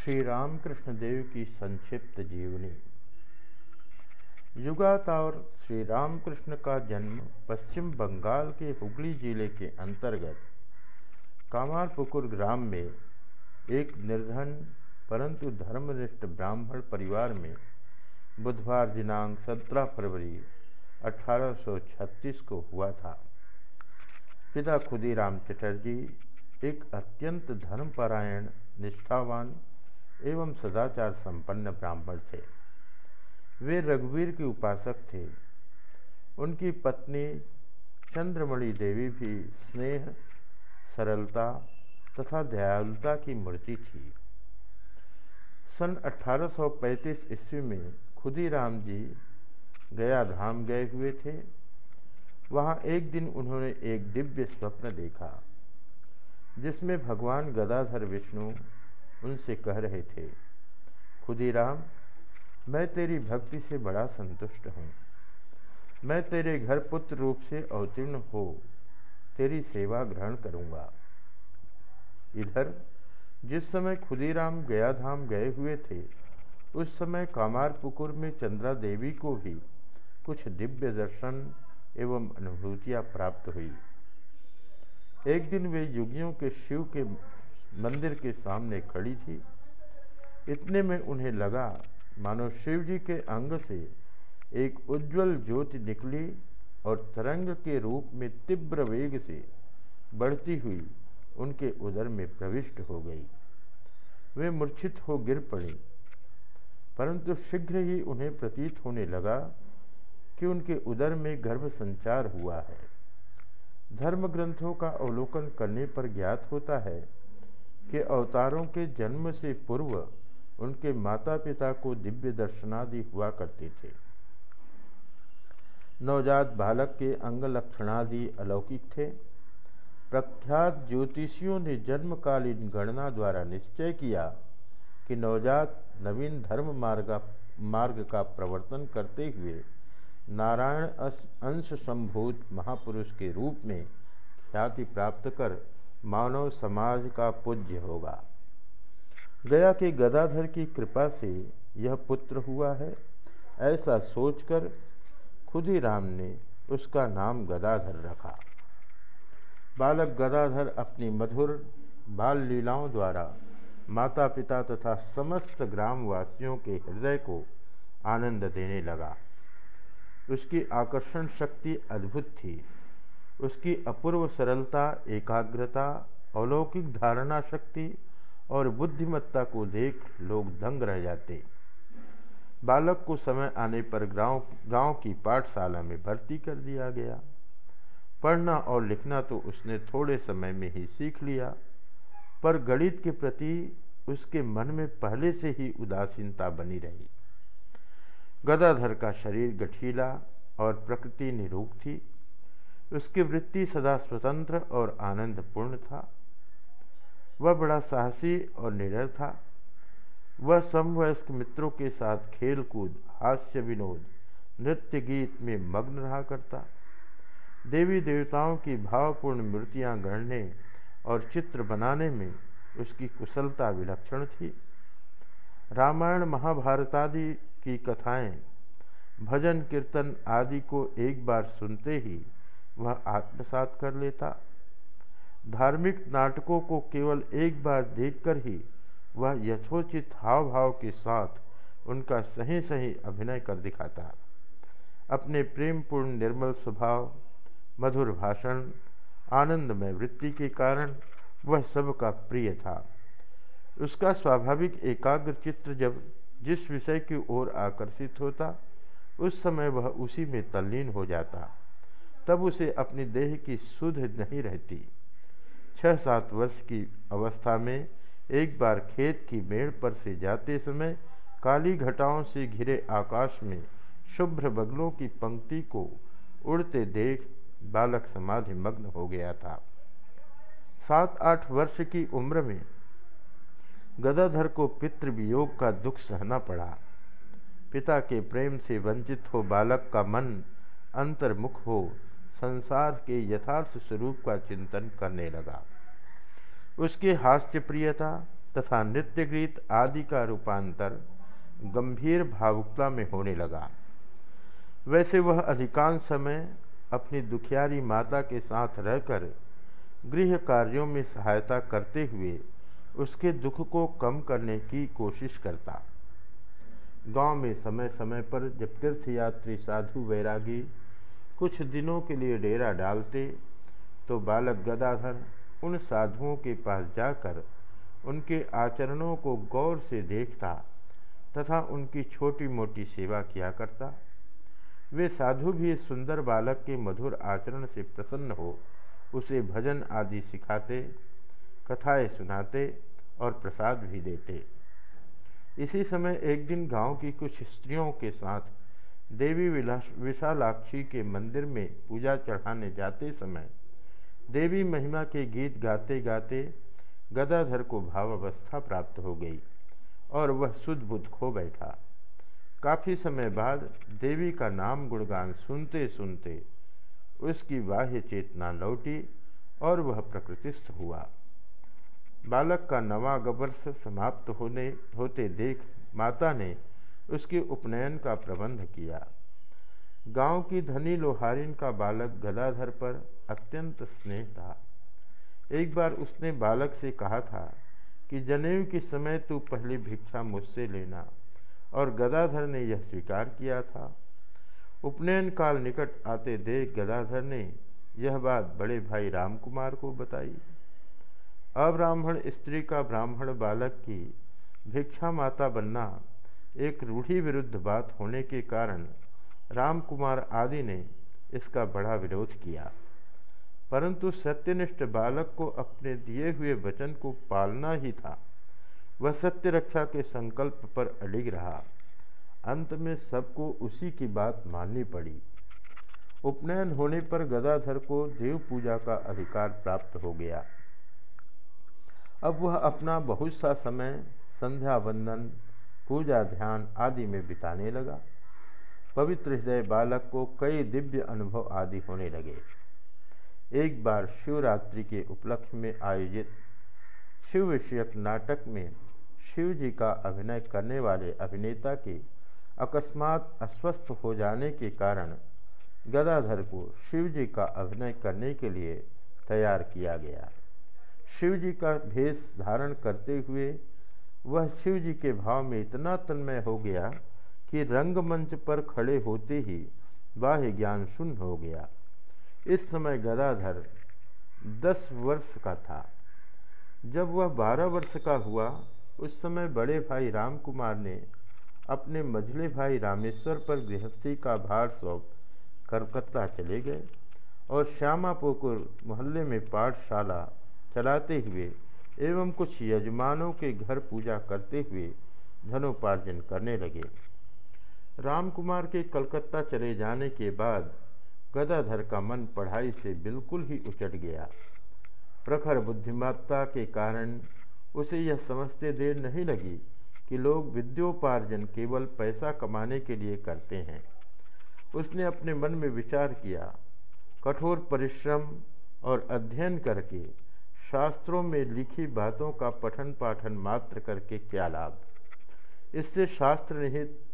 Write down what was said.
श्री रामकृष्ण देव की संक्षिप्त जीवनी। युगातार श्री रामकृष्ण का जन्म पश्चिम बंगाल के हुगली ज़िले के अंतर्गत कामारपुकुर ग्राम में एक निर्धन परंतु धर्मनिष्ठ ब्राह्मण परिवार में बुधवार दिनांक 17 फरवरी 1836 को हुआ था। पिता खुदीराम चटर्जी, एक अत्यंत धर्मपरायण, निष्ठावान एवं सदाचार संपन्न ब्राह्मण थे। वे रघुवीर के उपासक थे। उनकी पत्नी चंद्रमणि देवी भी स्नेह, सरलता तथा दयालुता की मूर्ति थी। सन 1835 ईस्वी में खुदीराम जी गया धाम गए हुए थे। वहाँ एक दिन उन्होंने एक दिव्य स्वप्न देखा, जिसमें भगवान गदाधर विष्णु उनसे कह रहे थे, खुदीराम, मैं तेरी भक्ति से बड़ा संतुष्ट हूँ। मैं तेरे घर पुत्र रूप से अवतीर्ण हो, तेरी सेवा ग्रहण करूँगा। इधर, जिस समय खुदीराम गया धाम गए हुए थे, उस समय कामारपुकुर में चंद्रा देवी को भी कुछ दिव्य दर्शन एवं अनुभूतियाँ प्राप्त हुई। एक दिन वे युगियों के शिव के मंदिर के सामने खड़ी थी। इतने में उन्हें लगा, मानो शिव जी के अंग से एक उज्जवल ज्योति निकली और तरंग के रूप में तीव्र वेग से बढ़ती हुई उनके उदर में प्रविष्ट हो गई। वे मूर्छित हो गिर पड़ी। परंतु शीघ्र ही उन्हें प्रतीत होने लगा कि उनके उदर में गर्भ संचार हुआ है। धर्म ग्रंथों का अवलोकन करने पर ज्ञात होता है कि अवतारों के जन्म से पूर्व उनके माता पिता को दिव्य दर्शनादि हुआ करते थे। नवजात बालक के अंग लक्षणादि अलौकिक थे। प्रख्यात ज्योतिषियों ने जन्मकालीन गणना द्वारा निश्चय किया कि नवजात नवीन धर्म मार्ग मार्ग का प्रवर्तन करते हुए नारायण अंश संभूत महापुरुष के रूप में ख्याति प्राप्त कर मानव समाज का पूज्य होगा। गया के गदाधर की कृपा से यह पुत्र हुआ है। ऐसा सोचकर खुद ही राम ने उसका नाम गदाधर रखा। बालक गदाधर अपनी मधुर बाल लीलाओं द्वारा माता पिता तथा समस्त ग्रामवासियों के हृदय को आनंद देने लगा। उसकी आकर्षण शक्ति अद्भुत थी। उसकी अपूर्व सरलता, एकाग्रता, अलौकिक धारणा शक्ति और बुद्धिमत्ता को देख लोग दंग रह जाते। बालक को समय आने पर गाँव गाँव की पाठशाला में भर्ती कर दिया गया। पढ़ना और लिखना तो उसने थोड़े समय में ही सीख लिया, पर गणित के प्रति उसके मन में पहले से ही उदासीनता बनी रही। गदाधर का शरीर गठीला और प्रकृति निरूप थी। उसकी वृत्ति सदा स्वतंत्र और आनंदपूर्ण था। वह बड़ा साहसी और निडर था। वह समवयस्क मित्रों के साथ खेल कूद हास्य विनोद, नृत्य गीत में मग्न रहा करता। देवी देवताओं की भावपूर्ण मूर्तियाँ गढ़ने और चित्र बनाने में उसकी कुशलता विलक्षण थी। रामायण महाभारत आदि की कथाएँ, भजन, कीर्तन आदि को एक बार सुनते ही वह आत्मसात कर लेता। धार्मिक नाटकों को केवल एक बार देखकर ही वह यथोचित हाव भाव के साथ उनका सही सही अभिनय कर दिखाता। अपने प्रेमपूर्ण निर्मल स्वभाव, मधुर भाषण, आनंदमय वृत्ति के कारण वह सबका प्रिय था। उसका स्वाभाविक एकाग्र चित्र जब जिस विषय की ओर आकर्षित होता, उस समय वह उसी में तल्लीन हो जाता। तब उसे अपनी देह की सुध नहीं रहती। छः सात वर्ष की अवस्था में एक बार खेत की मेड़ पर से जाते समय काली घटाओं से घिरे आकाश में शुभ्र बगलों की पंक्ति को उड़ते देख बालक समाधि मग्न हो गया था। सात आठ वर्ष की उम्र में गदाधर को पितृवियोग का दुख सहना पड़ा। पिता के प्रेम से वंचित हो बालक का मन अंतर्मुख हो संसार के यथार्थ स्वरूप का चिंतन करने लगा। उसकी हास्य प्रियता तथा नृत्य गीत आदि का रूपांतर गंभीर भावुकता में होने लगा। वैसे वह अधिकांश समय अपनी दुखियारी माता के साथ रहकर गृह कार्यों में सहायता करते हुए उसके दुख को कम करने की कोशिश करता। गाँव में समय समय पर जब तीर्थयात्री, साधु, वैरागी कुछ दिनों के लिए डेरा डालते तो बालक गदाधर उन साधुओं के पास जाकर उनके आचरणों को गौर से देखता तथा उनकी छोटी मोटी सेवा किया करता। वे साधु भी सुंदर बालक के मधुर आचरण से प्रसन्न हो उसे भजन आदि सिखाते, कथाएँ सुनाते और प्रसाद भी देते। इसी समय एक दिन गाँव की कुछ स्त्रियों के साथ देवी विशालाक्षी के मंदिर में पूजा चढ़ाने जाते समय देवी महिमा के गीत गाते गाते गदाधर को भावावस्था प्राप्त हो गई और वह शुद्ध बुद्ध खो बैठा। काफ़ी समय बाद देवी का नाम गुणगान सुनते सुनते उसकी बाह्य चेतना लौटी और वह प्रकृतिस्थ हुआ। बालक का नवा गवर्ष समाप्त होने होते देख माता ने उसके उपनयन का प्रबंध किया। गाँव की धनी लोहारिन का बालक गदाधर पर अत्यंत स्नेह था। एक बार उसने बालक से कहा था कि, जनेऊ के समय तू पहले भिक्षा मुझसे लेना। और गदाधर ने यह स्वीकार किया था। उपनयन काल निकट आते देख गदाधर ने यह बात बड़े भाई रामकुमार को बताई। अब्राह्मण स्त्री का ब्राह्मण बालक की भिक्षा माता बनना एक रूढ़ी विरुद्ध बात होने के कारण रामकुमार आदि ने इसका बड़ा विरोध किया। परंतु सत्यनिष्ठ बालक को अपने दिए हुए वचन को पालना ही था। वह सत्य रक्षा के संकल्प पर अडिग रहा। अंत में सबको उसी की बात माननी पड़ी। उपनयन होने पर गदाधर को देव पूजा का अधिकार प्राप्त हो गया। अब वह अपना बहुत सा समय संध्या वंदन पूजा, ध्यान आदि में बिताने लगा। पवित्र हृदय बालक को कई दिव्य अनुभव आदि होने लगे। एक बार शिवरात्रि के उपलक्ष्य में आयोजित शिव विषयक नाटक में शिव जी का अभिनय करने वाले अभिनेता के अकस्मात अस्वस्थ हो जाने के कारण गदाधर को शिव जी का अभिनय करने के लिए तैयार किया गया। शिव जी का भेष धारण करते हुए वह शिव जी के भाव में इतना तन्मय हो गया कि रंगमंच पर खड़े होते ही बाह्य ज्ञान शून्य हो गया। इस समय गदाधर दस वर्ष का था। जब वह बारह वर्ष का हुआ, उस समय बड़े भाई राम कुमार ने अपने मझले भाई रामेश्वर पर गृहस्थी का भार सौंप कलकत्ता चले गए और श्यामापुकुर मोहल्ले में पाठशाला चलाते हुए एवं कुछ यजमानों के घर पूजा करते हुए धनोपार्जन करने लगे। रामकुमार के कलकत्ता चले जाने के बाद गदाधर का मन पढ़ाई से बिल्कुल ही उचट गया। प्रखर बुद्धिमत्ता के कारण उसे यह समझते देर नहीं लगी कि लोग विद्योपार्जन केवल पैसा कमाने के लिए करते हैं। उसने अपने मन में विचार किया, कठोर परिश्रम और अध्ययन करके शास्त्रों में लिखी बातों का पठन पाठन मात्र करके क्या लाभ? इससे शास्त्र निहित